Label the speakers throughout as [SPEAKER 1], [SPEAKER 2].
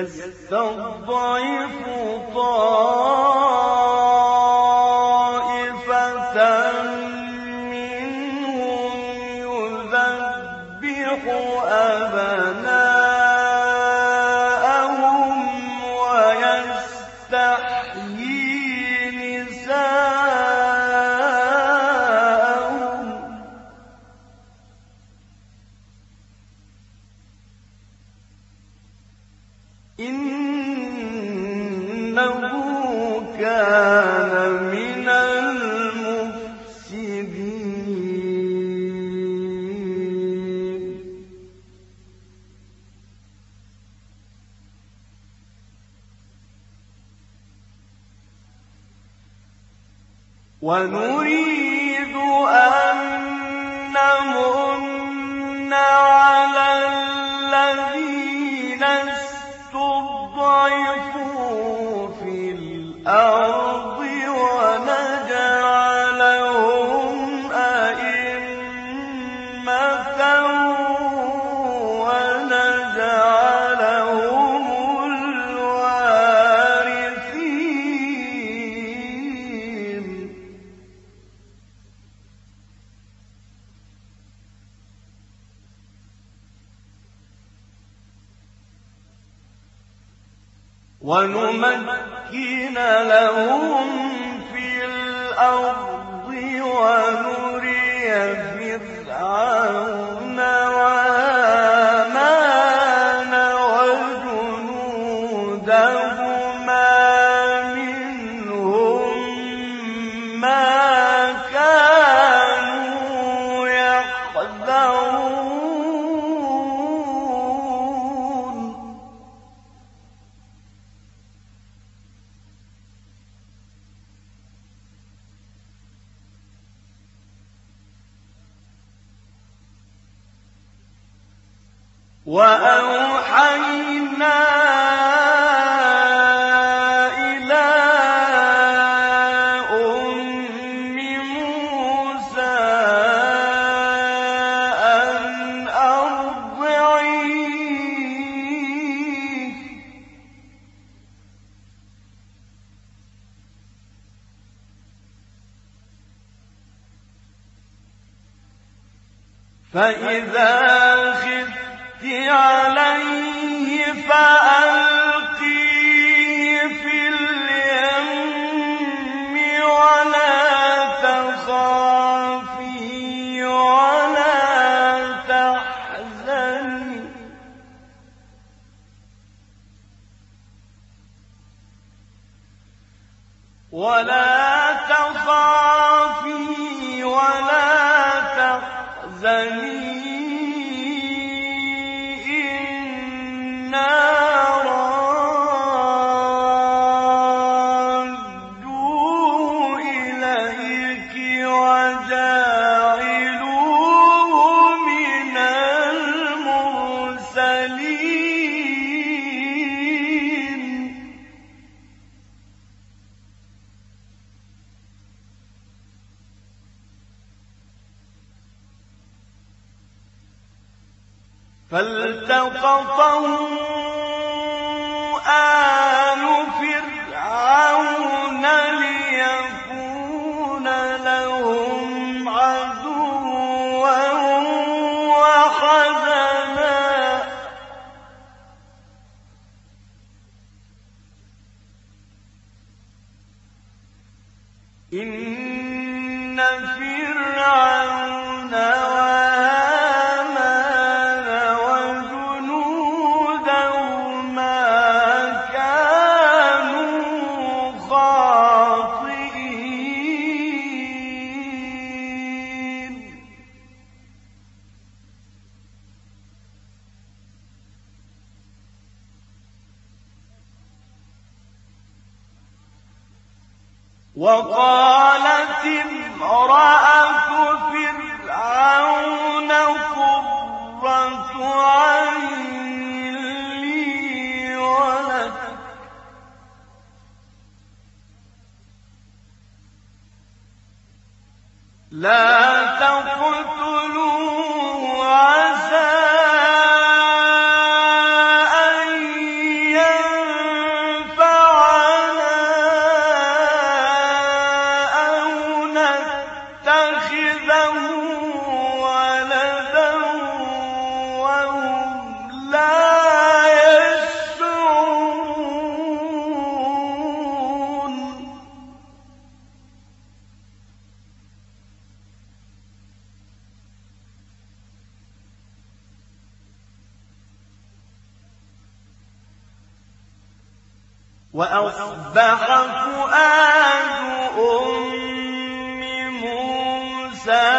[SPEAKER 1] يستضعف طائفة لهم فالتقطه آل وأصبح فؤاد أم موسى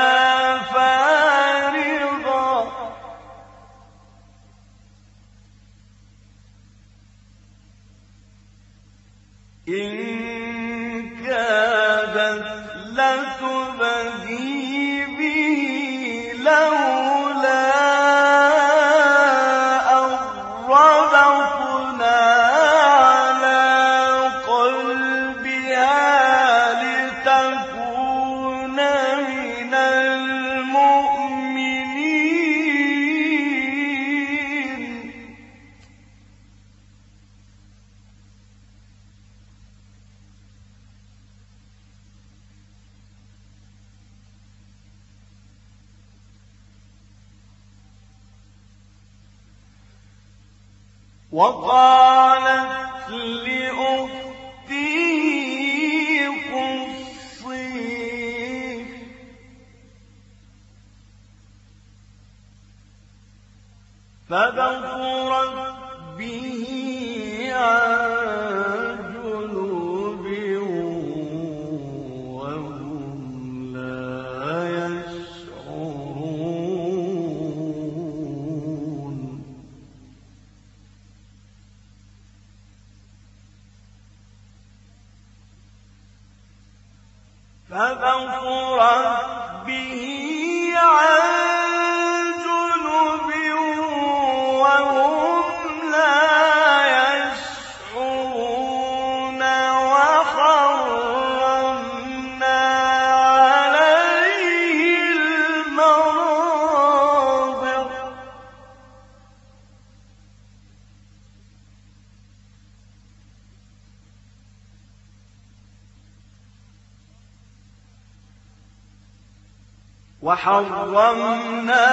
[SPEAKER 1] وحرمنا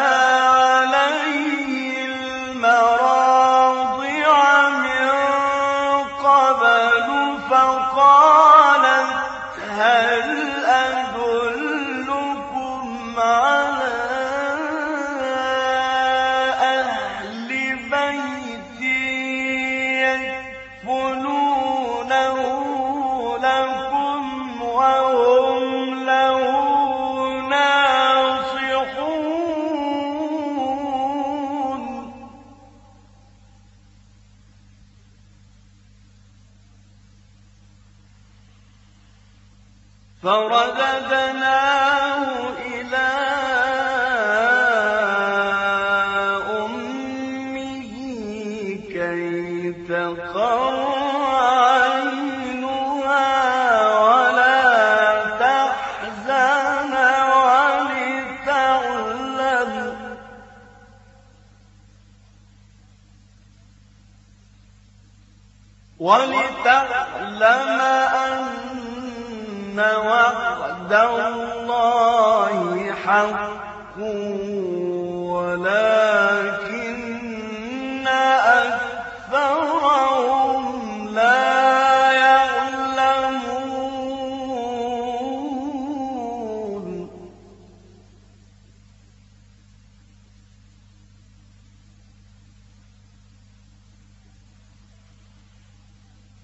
[SPEAKER 1] وتعلم أن وعد الله حق.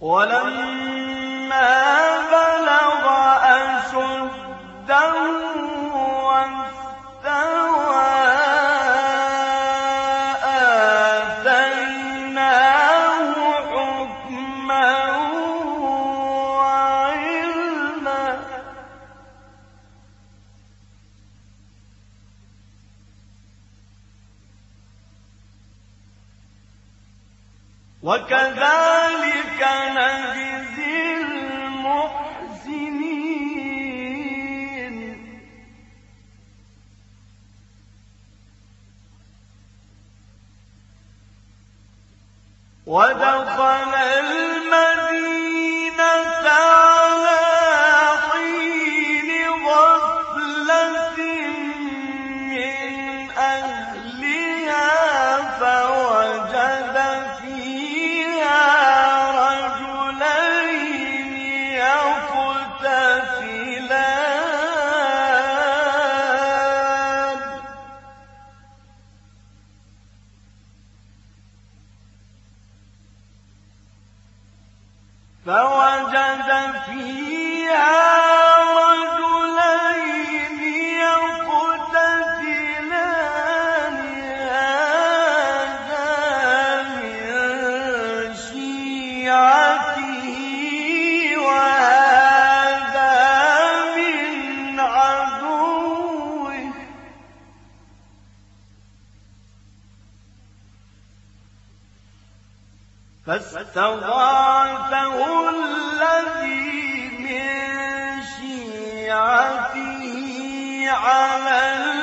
[SPEAKER 1] ولما ودخل فاستضعفه الذي من شيعته على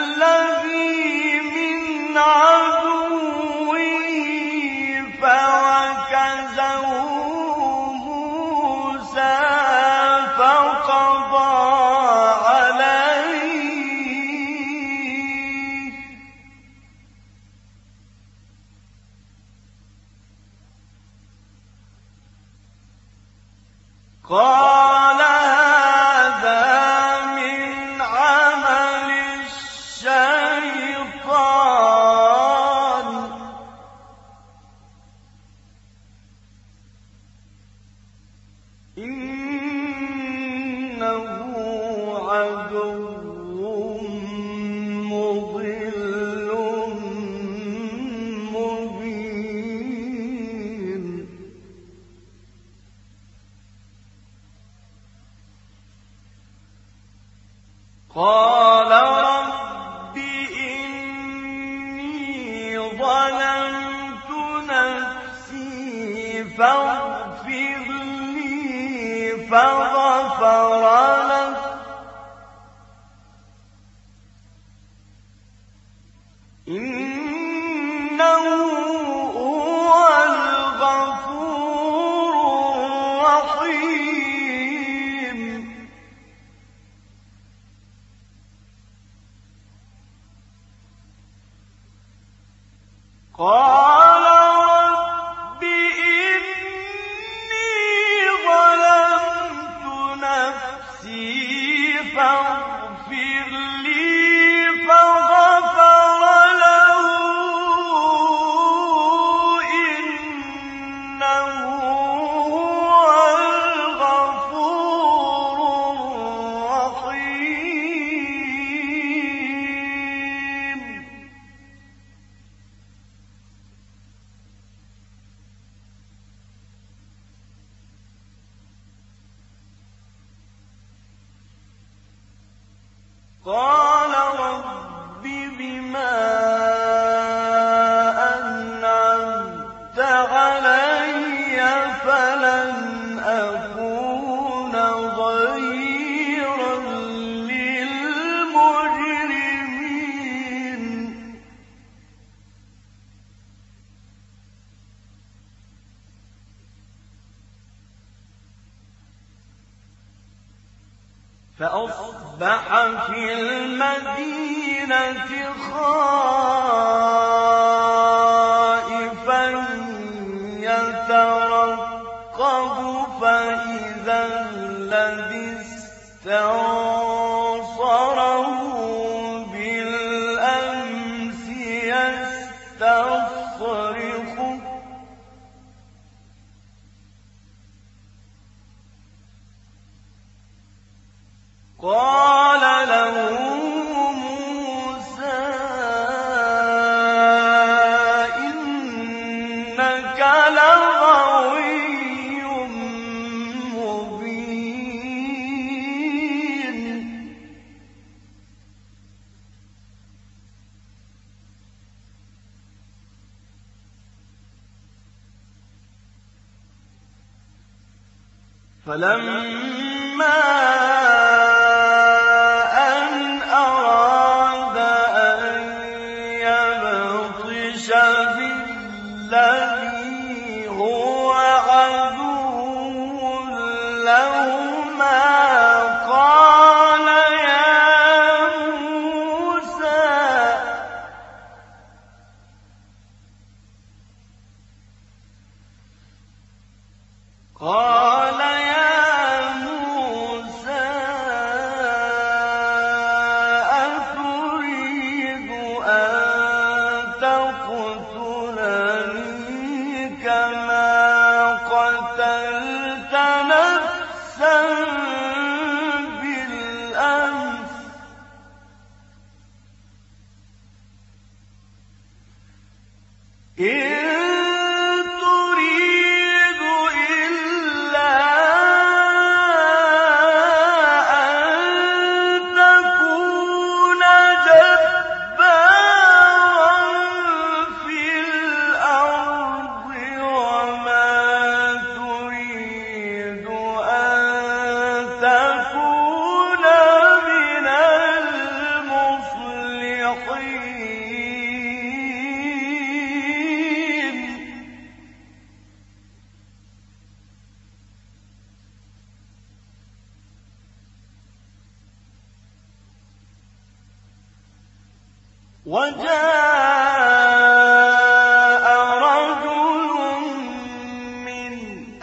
[SPEAKER 1] فلما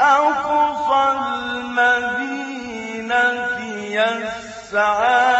[SPEAKER 1] أقصى المدينة يسعى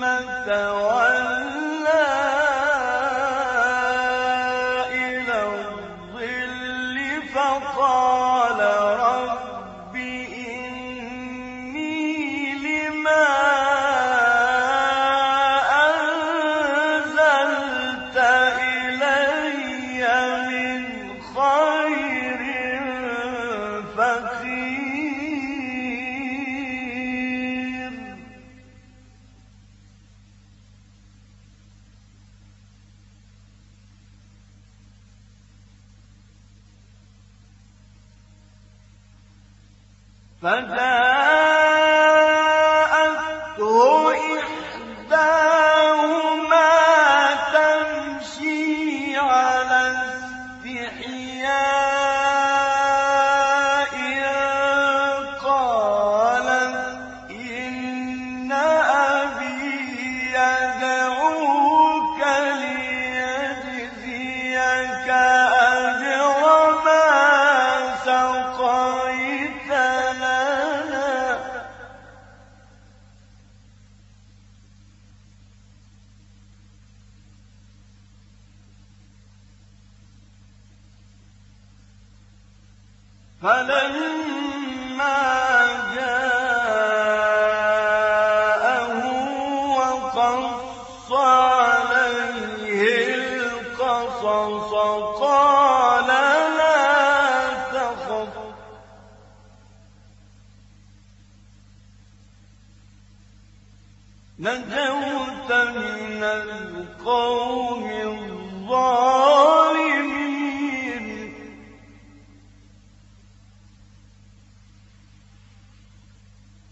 [SPEAKER 1] نجوت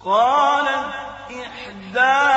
[SPEAKER 1] قالت إحداهما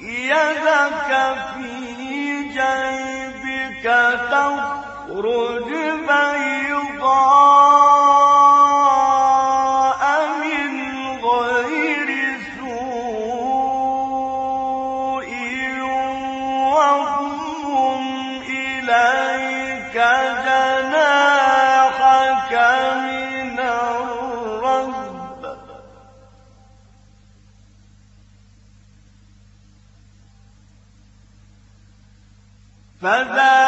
[SPEAKER 1] يدك في جيبك تخرج بيضاً 拜拜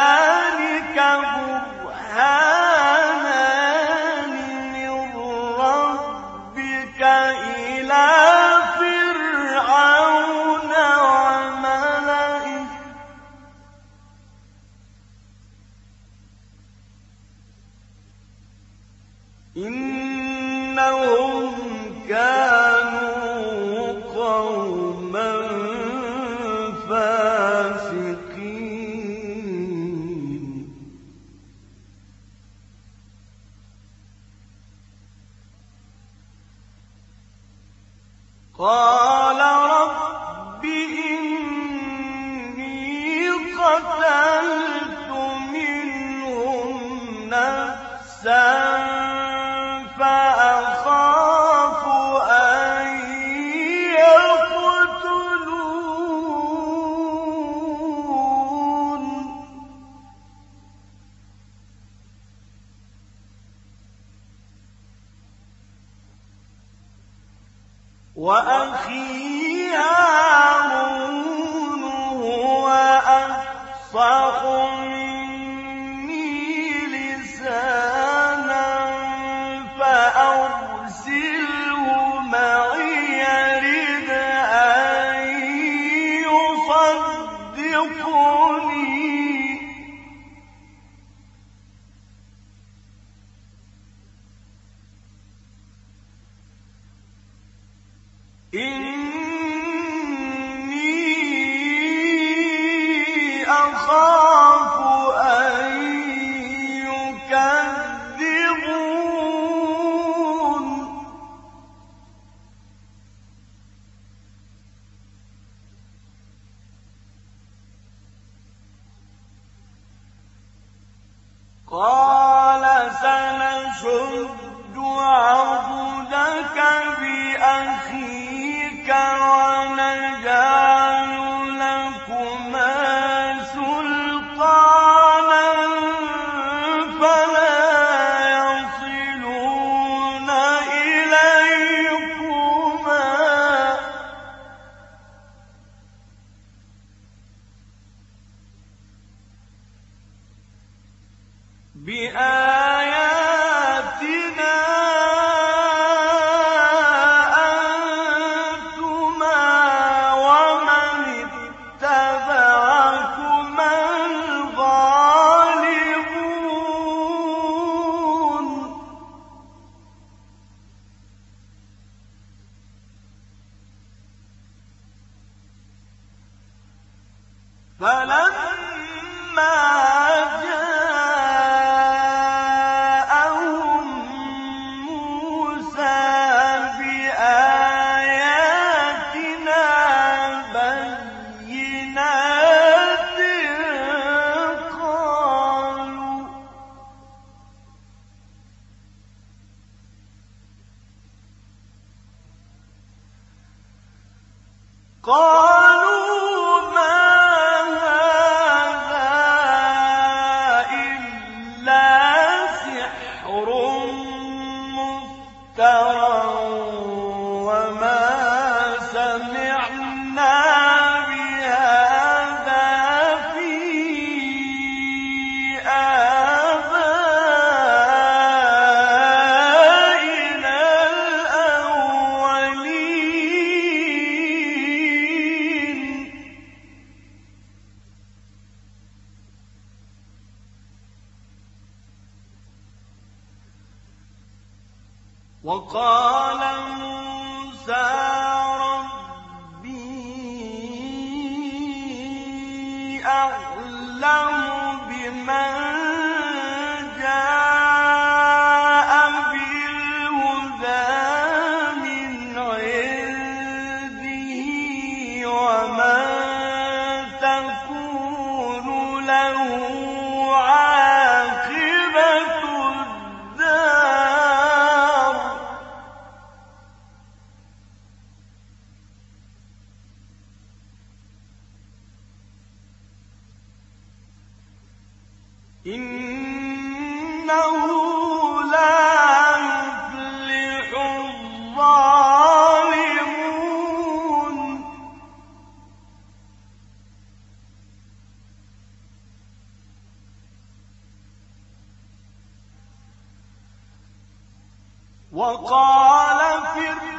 [SPEAKER 1] وقال فرعون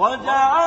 [SPEAKER 1] وجعل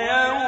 [SPEAKER 1] ويوم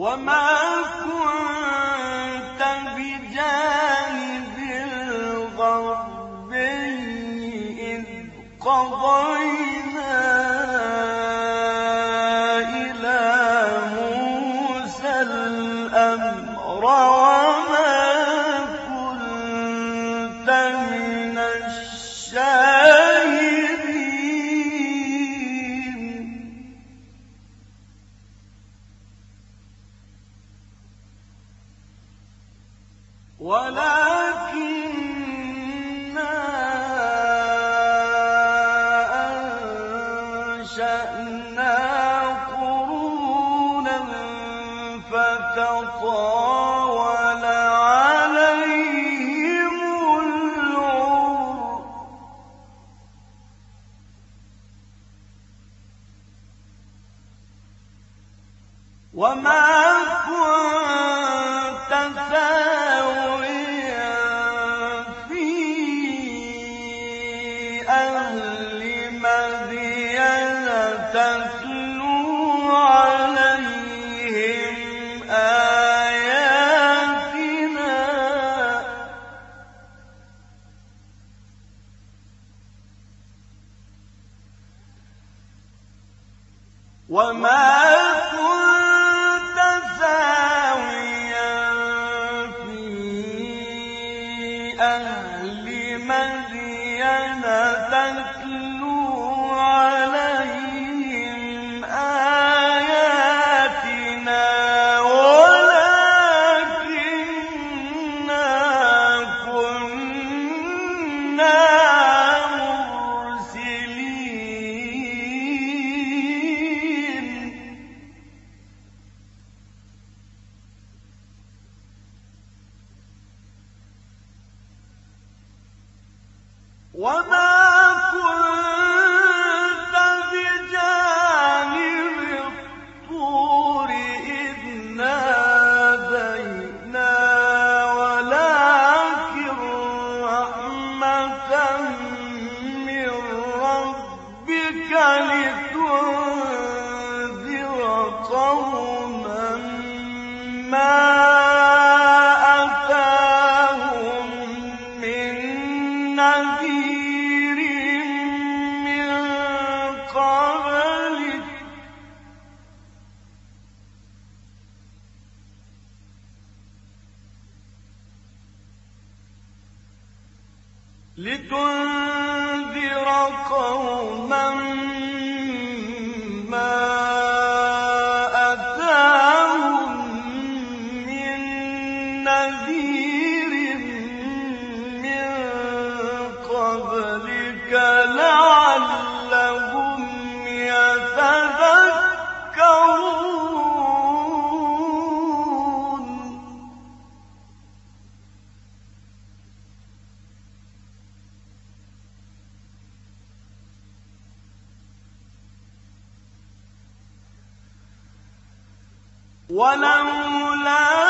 [SPEAKER 1] وما كنت أن ولولا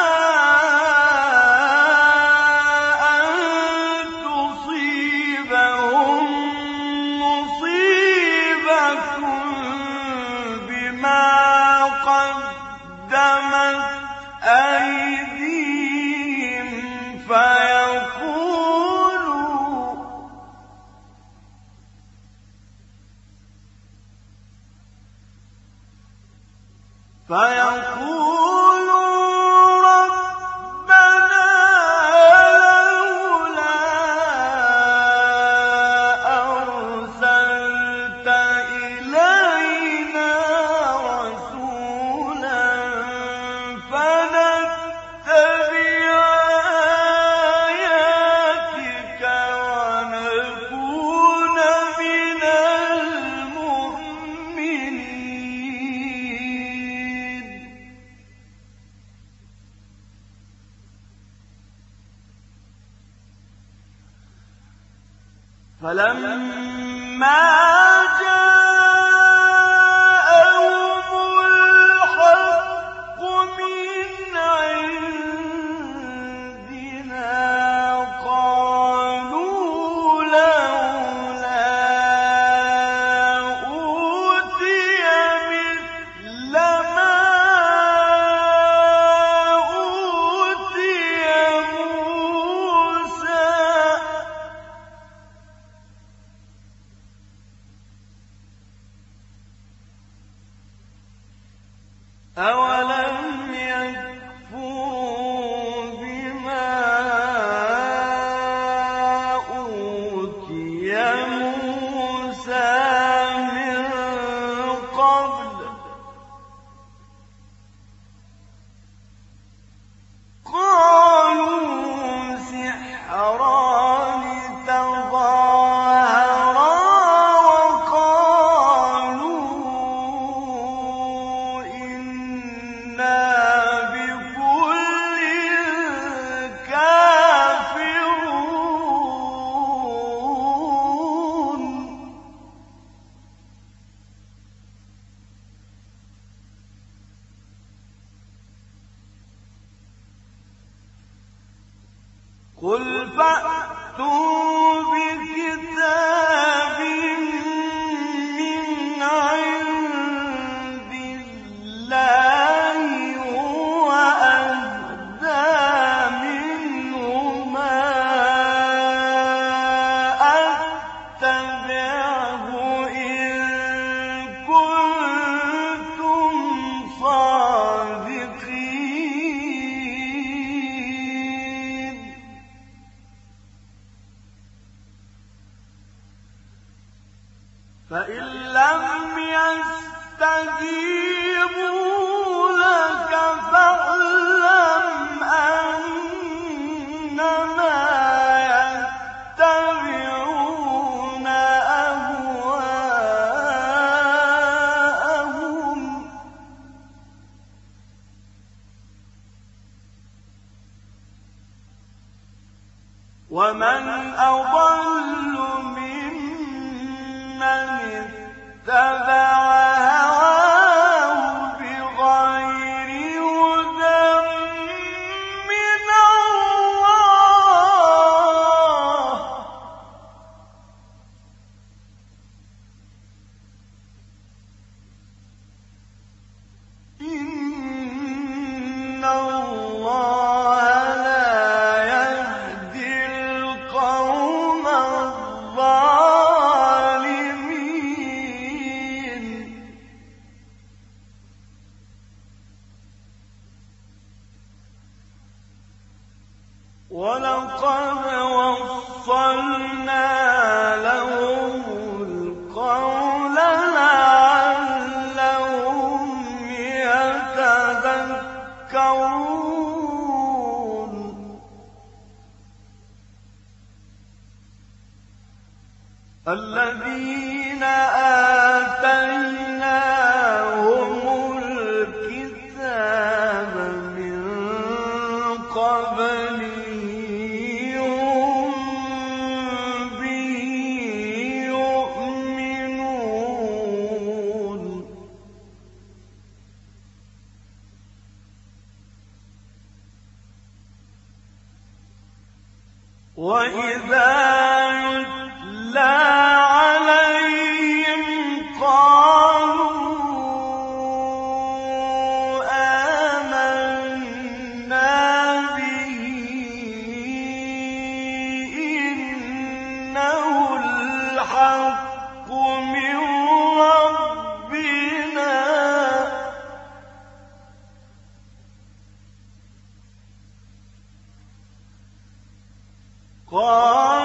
[SPEAKER 1] قالوا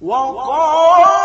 [SPEAKER 1] وقالوا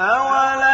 [SPEAKER 1] أولم